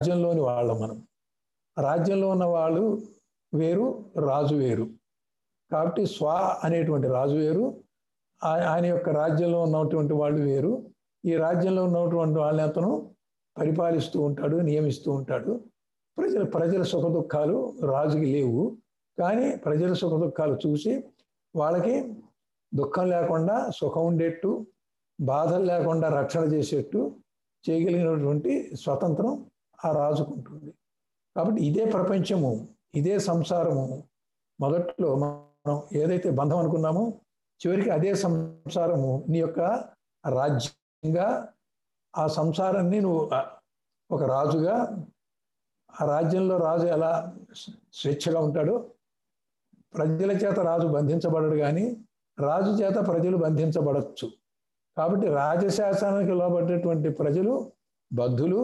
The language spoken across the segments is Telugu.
రాజ్యంలోని వాళ్ళం మనం. రాజ్యంలో ఉన్న వాళ్ళు వేరు రాజు వేరు. కాబట్టి స్వ అనేటువంటి రాజు వేరు ఆయన యొక్క రాజ్యంలో ఉన్నటువంటి వాళ్ళు వేరు. ఈ రాజ్యంలో ఉన్నటువంటి వాళ్ళని అతను పరిపాలిస్తూ ఉంటాడు నియమిస్తూ ఉంటాడు. ప్రజల ప్రజల సుఖ దుఃఖాలు రాజుకి లేవు. కానీ ప్రజల సుఖ దుఃఖాలు చూసి వాళ్ళకి దుఃఖం లేకుండా సుఖం ఉండేట్టు బాధలు లేకుండా రక్షణ చేసేట్టు చేయగలిగినటువంటి స్వతంత్రం ఆ రాజుకుంటుంది కాబట్టి ఇదే ప్రపంచము ఇదే సంసారము. మొదట్లో మనం ఏదైతే బంధం అనుకున్నామో చివరికి అదే సంసారము. నీ యొక్క రాజ్యంగా ఆ సంసారాన్ని నువ్వు ఒక రాజుగా ఆ రాజ్యంలో రాజు ఎలా స్వేచ్ఛగా ఉంటాడో ప్రజల చేత రాజు బంధించబడడు కానీ రాజు చేత ప్రజలు బంధించబడచ్చు. కాబట్టి రాజశాసనానికి లోబడ్డటువంటి ప్రజలు బద్ధులు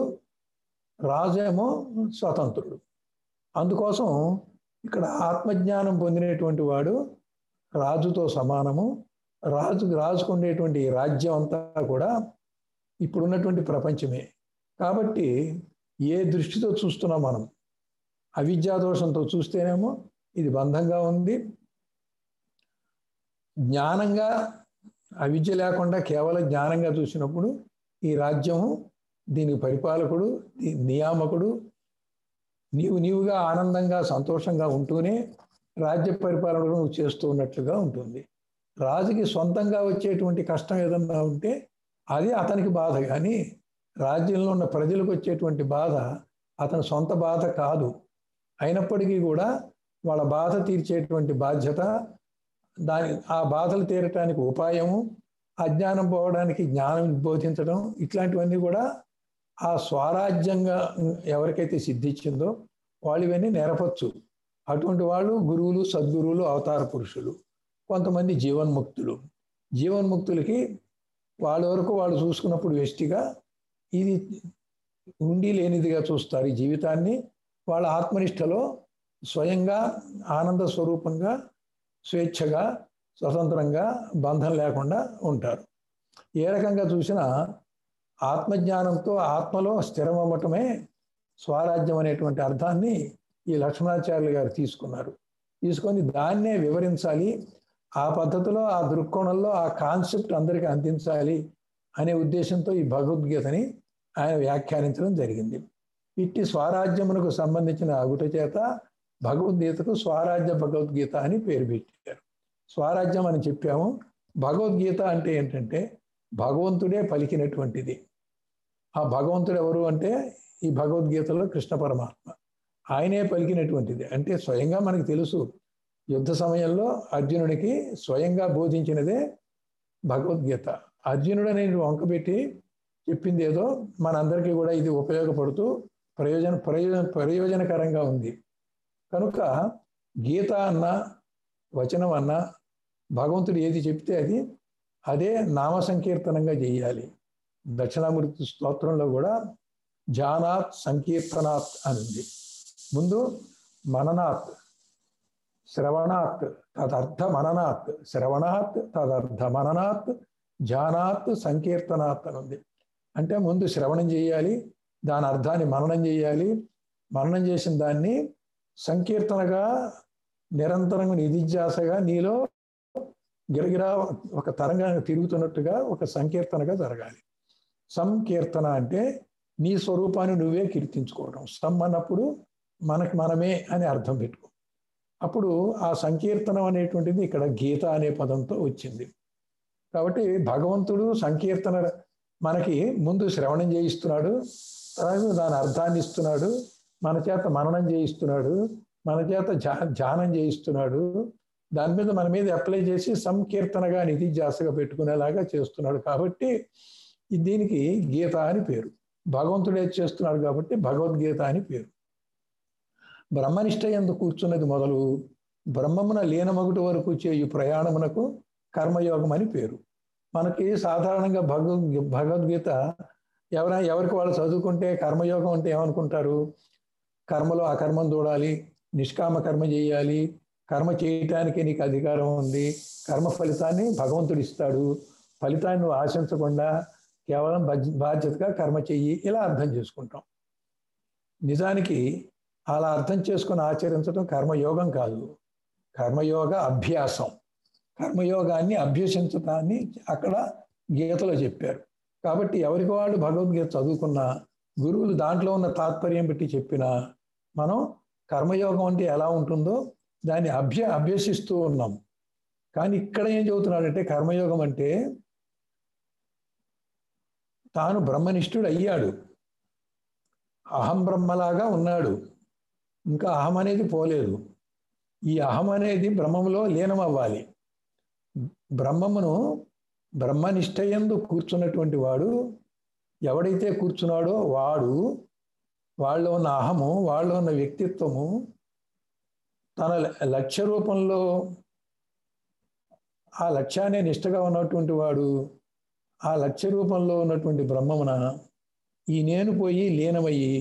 రాజేమో స్వతంత్రుడు. అందుకోసం ఇక్కడ ఆత్మజ్ఞానం పొందినటువంటి వాడు రాజుతో సమానము. రాజు రాజుకుండేటువంటి రాజ్యం అంతా కూడా ఇప్పుడున్నటువంటి ప్రపంచమే. కాబట్టి ఏ దృష్టితో చూస్తున్నాం మనం? అవిద్యాదోషంతో చూస్తేనేమో ఇది బంధంగా ఉంది. జ్ఞానంగా అవిద్య లేకుండా కేవలం జ్ఞానంగా చూసినప్పుడు ఈ రాజ్యము దీనికి పరిపాలకుడు నియామకుడు నీవు నీవుగా ఆనందంగా సంతోషంగా ఉంటూనే రాజ్య పరిపాలన నువ్వు చేస్తూ ఉన్నట్లుగా ఉంటుంది. రాజుకి సొంతంగా వచ్చేటువంటి కష్టం ఏదన్నా ఉంటే అది అతనికి బాధ. కానీ రాజ్యంలో ఉన్న ప్రజలకు వచ్చేటువంటి బాధ అతని సొంత బాధ కాదు. అయినప్పటికీ కూడా వాళ్ళ బాధ తీర్చేటువంటి బాధ్యత దాని ఆ బాధలు తీరటానికి ఉపాయము అజ్ఞానం పోవడానికి జ్ఞానం బోధించడం ఇట్లాంటివన్నీ కూడా ఆ స్వరాజ్యంగా ఎవరికైతే సిద్ధించిందో వాళ్ళు ఇవన్నీ నేరపచ్చు. అటువంటి వాళ్ళు గురువులు సద్గురువులు అవతార పురుషులు కొంతమంది జీవన్ముక్తులు. జీవన్ముక్తులకి వాళ్ళ వరకు వాళ్ళు చూసుకున్నప్పుడు వెష్టిగా ఇది ఉండి లేనిదిగా చూస్తారు ఈ జీవితాన్ని. వాళ్ళ ఆత్మనిష్టలో స్వయంగా ఆనంద స్వరూపంగా స్వేచ్ఛగా స్వతంత్రంగా బంధం లేకుండా ఉంటారు. ఏ రకంగా చూసినా ఆత్మజ్ఞానంతో ఆత్మలో స్థిరం అవ్వటమే స్వరాజ్యం అనేటువంటి అర్థాన్ని ఈ లక్ష్మణాచార్యులు గారు తీసుకున్నారు. తీసుకొని దాన్నే వివరించాలి ఆ పద్ధతిలో ఆ దృక్కోణంలో ఆ కాన్సెప్ట్ అందరికీ అందించాలి అనే ఉద్దేశంతో ఈ భగవద్గీతని ఆయన వ్యాఖ్యానించడం జరిగింది. ఇట్టి స్వరాజ్యమునకు సంబంధించిన అగుట చేత భగవద్గీతకు స్వరాజ్య భగవద్గీత అని పేరు పెట్టారు. స్వరాజ్యం అని చెప్పాము. భగవద్గీత అంటే ఏంటంటే భగవంతుడే పలికినటువంటిది. ఆ భగవంతుడు ఎవరు అంటే ఈ భగవద్గీతలో కృష్ణ పరమాత్మ. ఆయనే పలికినటువంటిది. అంటే స్వయంగా మనకు తెలుసు యుద్ధ సమయంలో అర్జునుడికి స్వయంగా బోధించినదే భగవద్గీత. అర్జునుడు అనేది వంకబెట్టి చెప్పింది ఏదో మనందరికీ కూడా ఇది ఉపయోగపడుతూ ప్రయోజన ప్రయోజన ప్రయోజనకరంగా ఉంది. కనుక గీత అన్న వచనం అన్న భగవంతుడు ఏది చెప్తే అది అదే నామ సంకీర్తనంగా చేయాలి. దక్షిణామూర్తి స్తోత్రంలో కూడా జానాత్ సంకీర్తనాత్ అని ఉంది ముందు మననాత్ శ్రవణాత్ తదర్థ మననాత్ శ్రవణాత్ తదర్థ మననాత్ జానాత్ సంకీర్తనాత్ అని ఉంది అంటే ముందు శ్రవణం చేయాలి దాని అర్థాన్ని మననం చేయాలి. మననం చేసిన దాన్ని సంకీర్తనగా నిరంతరంగా నిధిధ్యాసగా నీలో గిరగిరా ఒక తరంగా తిరుగుతున్నట్టుగా ఒక సంకీర్తనగా జరగాలి. సంకీర్తన అంటే నీ స్వరూపాన్ని నువ్వే కీర్తించుకోవడం. సమ్ అన్నప్పుడు మనకి మనమే అని అర్థం పెట్టుకో. అప్పుడు ఆ సంకీర్తనం అనేటువంటిది ఇక్కడ గీత అనే పదంతో వచ్చింది. కాబట్టి భగవంతుడు సంకీర్తన మనకి ముందు శ్రవణం చేయిస్తున్నాడు తర్వాత దాని అర్థాన్ని ఇస్తున్నాడు మన చేత మననం చేయిస్తున్నాడు మన చేత ధ్యానం చేయిస్తున్నాడు దాని మీద మన మీద అప్లై చేసి సంకీర్తనగా నిధి జాసగా పెట్టుకునేలాగా చేస్తున్నాడు. కాబట్టి దీనికి గీత అని పేరు. భగవంతుడే చేస్తున్నాడు కాబట్టి భగవద్గీత అని పేరు. బ్రహ్మనిష్ట ఎందు కూర్చున్నది మొదలు బ్రహ్మమున లీనమగుటి వరకు చేయు ప్రయాణమునకు కర్మయోగం అని పేరు. మనకి సాధారణంగా భగవద్ భగవద్గీత ఎవరైనా ఎవరికి వాళ్ళు చదువుకుంటే కర్మయోగం అంటే ఏమనుకుంటారు? కర్మలో అకర్మం చూడాలి నిష్కామ కర్మ చేయాలి కర్మ చేయటానికి నీకు అధికారం ఉంది కర్మ ఫలితాన్ని భగవంతుడు ఇస్తాడు. ఫలితాన్ని నువ్వు ఆశించకుండా కేవలం బాధ్యతగా కర్మ చెయ్యి ఇలా అర్థం చేసుకుంటాం. నిజానికి అలా అర్థం చేసుకుని ఆచరించడం కర్మయోగం కాదు. కర్మయోగ అభ్యాసం. కర్మయోగాన్ని అభ్యసించటాన్ని అక్కడ గీతలో చెప్పారు. కాబట్టి ఎవరికి వాళ్ళు భగవద్గీత చదువుకున్న గురువులు దాంట్లో ఉన్న తాత్పర్యం పెట్టి చెప్పినా మనం కర్మయోగం అంటే ఎలా ఉంటుందో దాన్ని అభ్య అభ్యసిస్తూ ఉన్నాం. కానీ ఇక్కడ ఏం చెబుతున్నాడంటే కర్మయోగం అంటే తాను బ్రహ్మనిష్ఠుడు అయ్యాడు అహం బ్రహ్మలాగా ఉన్నాడు. ఇంకా అహం అనేది పోలేదు. ఈ అహం అనేది బ్రహ్మములో లీనం అవ్వాలి బ్రహ్మమును బ్రహ్మనిష్టయందు కూర్చున్నటువంటి వాడు ఎవడైతే కూర్చున్నాడో వాడు వాళ్ళలో ఉన్న అహము వాళ్ళలో ఉన్న వ్యక్తిత్వము తన లక్ష్య రూపంలో ఆ లక్ష్యాన్ని నిష్టగా ఉన్నటువంటి వాడు ఆ లక్ష్య రూపంలో ఉన్నటువంటి బ్రహ్మమున ఈ నేను పోయి లీనమయ్యి